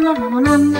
na na na